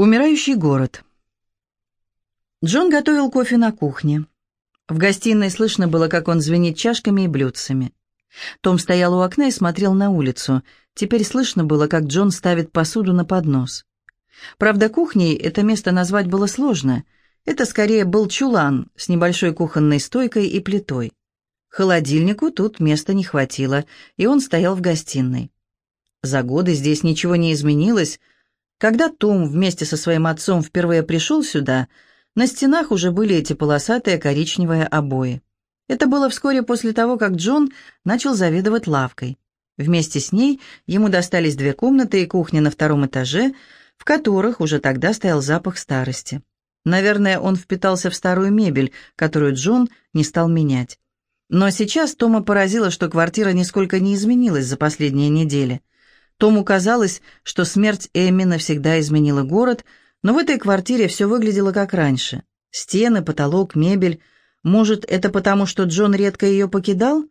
Умирающий город. Джон готовил кофе на кухне. В гостиной слышно было, как он звенит чашками и блюдцами. Том стоял у окна и смотрел на улицу. Теперь слышно было, как Джон ставит посуду на поднос. Правда, кухней это место назвать было сложно. Это скорее был чулан с небольшой кухонной стойкой и плитой. Холодильнику тут места не хватило, и он стоял в гостиной. За годы здесь ничего не изменилось, когда Том вместе со своим отцом впервые пришел сюда, на стенах уже были эти полосатые коричневые обои. Это было вскоре после того, как Джон начал заведовать лавкой. Вместе с ней ему достались две комнаты и кухня на втором этаже, в которых уже тогда стоял запах старости. Наверное, он впитался в старую мебель, которую Джон не стал менять. Но сейчас Тома поразило, что квартира нисколько не изменилась за последние недели. Тому казалось, что смерть Эми навсегда изменила город, но в этой квартире все выглядело как раньше. Стены, потолок, мебель. Может, это потому, что Джон редко ее покидал?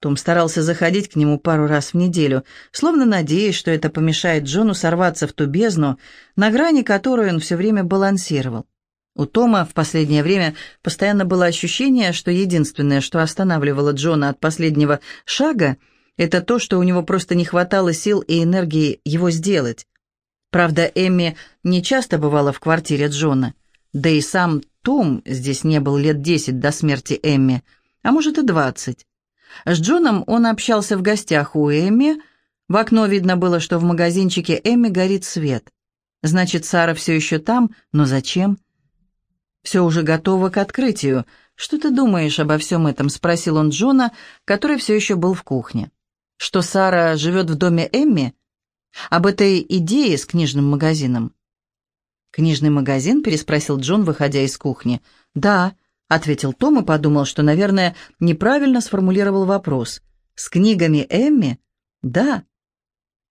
Том старался заходить к нему пару раз в неделю, словно надеясь, что это помешает Джону сорваться в ту бездну, на грани которой он все время балансировал. У Тома в последнее время постоянно было ощущение, что единственное, что останавливало Джона от последнего шага — это то, что у него просто не хватало сил и энергии его сделать. Правда, Эмми не часто бывала в квартире Джона, да и сам Том здесь не был лет десять до смерти Эмми, а может и двадцать. С Джоном он общался в гостях у Эмми, в окно видно было, что в магазинчике Эмми горит свет. Значит, Сара все еще там, но зачем? Все уже готово к открытию. «Что ты думаешь обо всем этом?» — спросил он Джона, который все еще был в кухне что Сара живет в доме Эмми? Об этой идее с книжным магазином?» «Книжный магазин?» — переспросил Джон, выходя из кухни. «Да», — ответил Том и подумал, что, наверное, неправильно сформулировал вопрос. «С книгами Эмми?» «Да».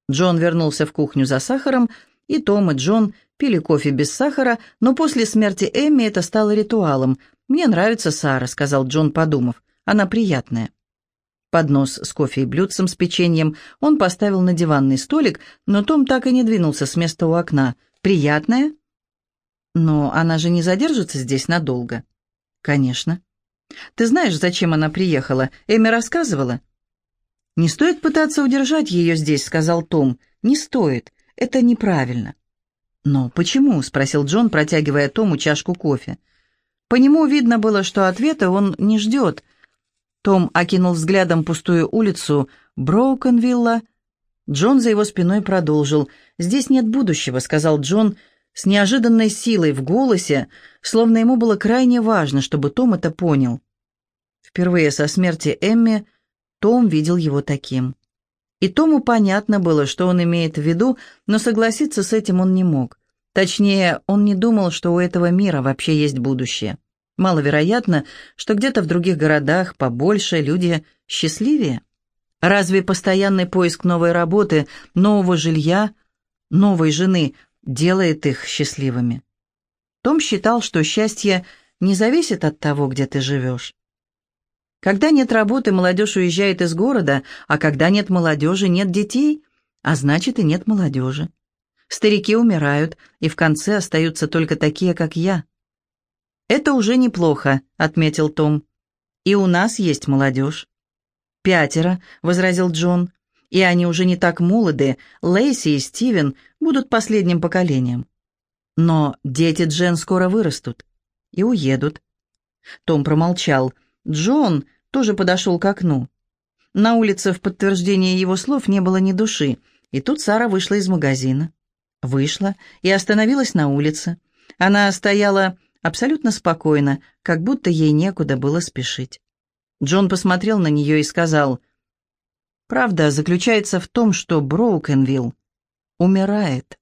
Джон вернулся в кухню за сахаром, и Том и Джон пили кофе без сахара, но после смерти Эмми это стало ритуалом. «Мне нравится Сара», — сказал Джон, подумав. «Она приятная». Поднос с кофе и блюдцем с печеньем он поставил на диванный столик, но Том так и не двинулся с места у окна. «Приятная?» «Но она же не задержится здесь надолго». «Конечно». «Ты знаешь, зачем она приехала? Эми рассказывала?» «Не стоит пытаться удержать ее здесь», — сказал Том. «Не стоит. Это неправильно». «Но почему?» — спросил Джон, протягивая Тому чашку кофе. По нему видно было, что ответа он не ждет — том окинул взглядом пустую улицу Броукенвилла. Джон за его спиной продолжил. «Здесь нет будущего», — сказал Джон с неожиданной силой в голосе, словно ему было крайне важно, чтобы Том это понял. Впервые со смерти Эмми Том видел его таким. И Тому понятно было, что он имеет в виду, но согласиться с этим он не мог. Точнее, он не думал, что у этого мира вообще есть будущее. Маловероятно, что где-то в других городах побольше люди счастливее. Разве постоянный поиск новой работы, нового жилья, новой жены делает их счастливыми? Том считал, что счастье не зависит от того, где ты живешь. Когда нет работы, молодежь уезжает из города, а когда нет молодежи, нет детей, а значит и нет молодежи. Старики умирают, и в конце остаются только такие, как я. «Это уже неплохо», — отметил Том. «И у нас есть молодежь». «Пятеро», — возразил Джон. «И они уже не так молоды. Лейси и Стивен будут последним поколением». «Но дети Джен скоро вырастут и уедут». Том промолчал. Джон тоже подошел к окну. На улице в подтверждение его слов не было ни души, и тут Сара вышла из магазина. Вышла и остановилась на улице. Она стояла абсолютно спокойно, как будто ей некуда было спешить. Джон посмотрел на нее и сказал, «Правда заключается в том, что Броукенвилл умирает».